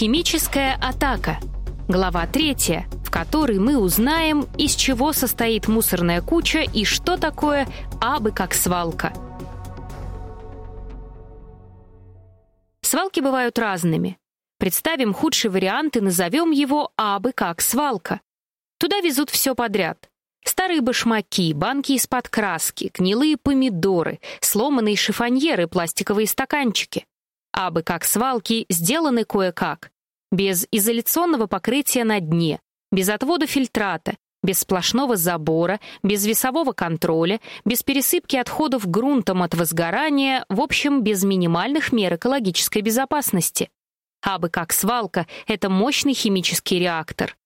Химическая атака. Глава третья, в которой мы узнаем, из чего состоит мусорная куча и что такое абы как свалка. Свалки бывают разными. Представим худший вариант и назовем его абы как свалка. Туда везут все подряд. Старые башмаки, банки из-под краски, гнилые помидоры, сломанные шифоньеры, пластиковые стаканчики. Абы как свалки сделаны кое-как. Без изоляционного покрытия на дне, без отвода фильтрата, без сплошного забора, без весового контроля, без пересыпки отходов грунтом от возгорания, в общем, без минимальных мер экологической безопасности. Абы как свалка — это мощный химический реактор.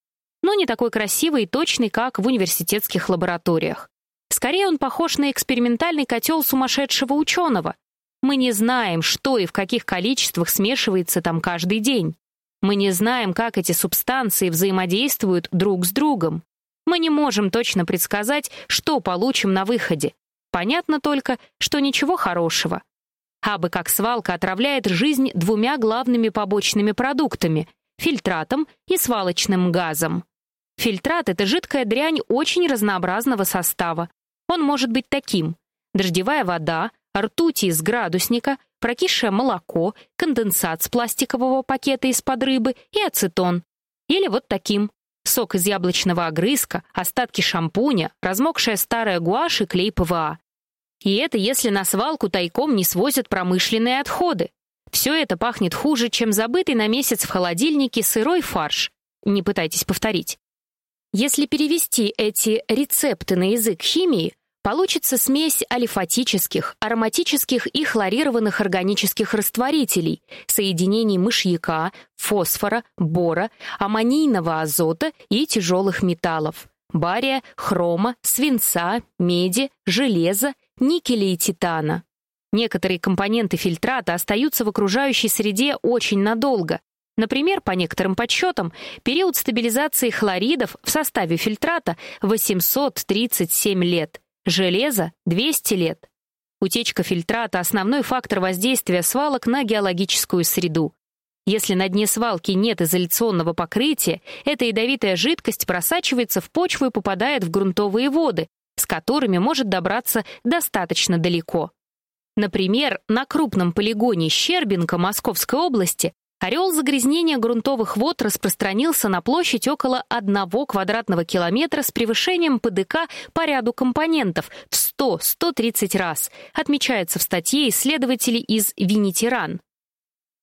Но не такой красивый и точный, как в университетских лабораториях. Скорее он похож на экспериментальный котел сумасшедшего ученого, мы не знаем, что и в каких количествах смешивается там каждый день. Мы не знаем, как эти субстанции взаимодействуют друг с другом. Мы не можем точно предсказать, что получим на выходе. Понятно только, что ничего хорошего. Абы как свалка отравляет жизнь двумя главными побочными продуктами — фильтратом и свалочным газом. Фильтрат — это жидкая дрянь очень разнообразного состава. Он может быть таким — дождевая вода, ртуть из градусника, прокисшее молоко, конденсат с пластикового пакета из-под рыбы и ацетон. Или вот таким. Сок из яблочного огрызка, остатки шампуня, размокшая старая гуашь и клей ПВА. И это если на свалку тайком не свозят промышленные отходы. Все это пахнет хуже, чем забытый на месяц в холодильнике сырой фарш. Не пытайтесь повторить. Если перевести эти рецепты на язык химии, Получится смесь алифатических, ароматических и хлорированных органических растворителей, соединений мышьяка, фосфора, бора, аммонийного азота и тяжелых металлов бария, хрома, свинца, меди, железа, никеля и титана. Некоторые компоненты фильтрата остаются в окружающей среде очень надолго. Например, по некоторым подсчетам, период стабилизации хлоридов в составе фильтрата 837 лет. Железо — 200 лет. Утечка фильтрата — основной фактор воздействия свалок на геологическую среду. Если на дне свалки нет изоляционного покрытия, эта ядовитая жидкость просачивается в почву и попадает в грунтовые воды, с которыми может добраться достаточно далеко. Например, на крупном полигоне Щербинка Московской области Орел загрязнения грунтовых вод распространился на площадь около 1 квадратного километра с превышением ПДК по ряду компонентов в 100-130 раз, отмечается в статье исследователей из Винитиран.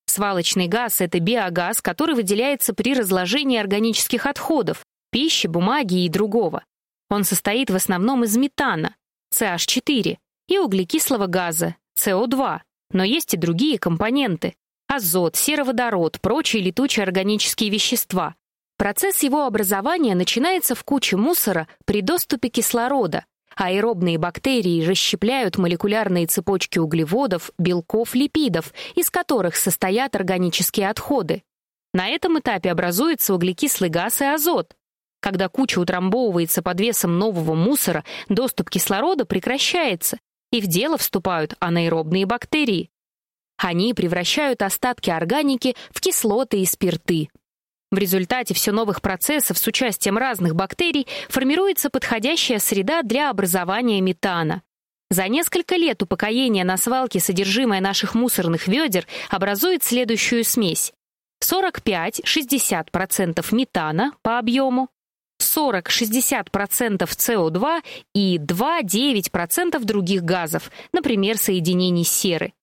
Свалочный газ — это биогаз, который выделяется при разложении органических отходов, пищи, бумаги и другого. Он состоит в основном из метана, CH4, и углекислого газа, CO2, но есть и другие компоненты азот, сероводород, прочие летучие органические вещества. Процесс его образования начинается в куче мусора при доступе кислорода. Аэробные бактерии расщепляют молекулярные цепочки углеводов, белков, липидов, из которых состоят органические отходы. На этом этапе образуется углекислый газ и азот. Когда куча утрамбовывается под весом нового мусора, доступ кислорода прекращается, и в дело вступают анаэробные бактерии. Они превращают остатки органики в кислоты и спирты. В результате все новых процессов с участием разных бактерий формируется подходящая среда для образования метана. За несколько лет упокоения на свалке содержимое наших мусорных ведер образует следующую смесь. 45-60% метана по объему, 40-60% СО2 и 2-9% других газов, например, соединений серы.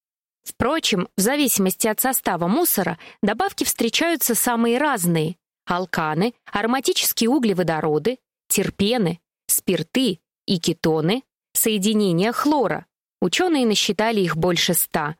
Впрочем, в зависимости от состава мусора добавки встречаются самые разные: алканы, ароматические углеводороды, терпены, спирты и кетоны, соединения хлора. Ученые насчитали их больше ста.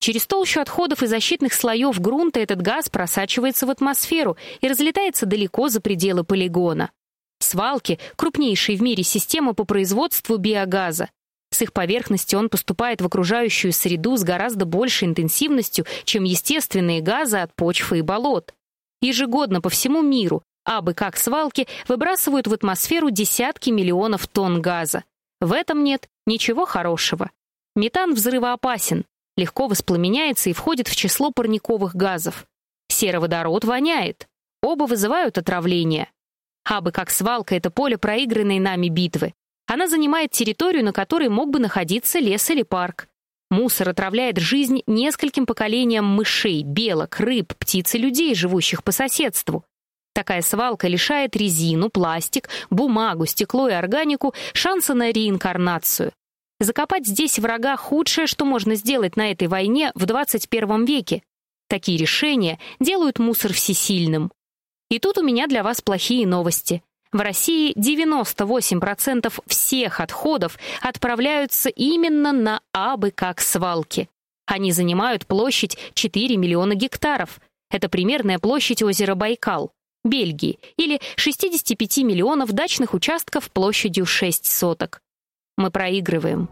Через толщу отходов и защитных слоев грунта этот газ просачивается в атмосферу и разлетается далеко за пределы полигона. Свалки — крупнейшая в мире система по производству биогаза. С их поверхности он поступает в окружающую среду с гораздо большей интенсивностью, чем естественные газы от почвы и болот. Ежегодно по всему миру абы как свалки выбрасывают в атмосферу десятки миллионов тонн газа. В этом нет ничего хорошего. Метан взрывоопасен, легко воспламеняется и входит в число парниковых газов. Сероводород воняет. Оба вызывают отравление. Абы как свалка — это поле проигранной нами битвы. Она занимает территорию, на которой мог бы находиться лес или парк. Мусор отравляет жизнь нескольким поколениям мышей, белок, рыб, птиц и людей, живущих по соседству. Такая свалка лишает резину, пластик, бумагу, стекло и органику шанса на реинкарнацию. Закопать здесь врага худшее, что можно сделать на этой войне в 21 веке. Такие решения делают мусор всесильным. И тут у меня для вас плохие новости. В России 98% всех отходов отправляются именно на абы как свалки. Они занимают площадь 4 миллиона гектаров. Это примерная площадь озера Байкал, Бельгии, или 65 миллионов дачных участков площадью 6 соток. Мы проигрываем.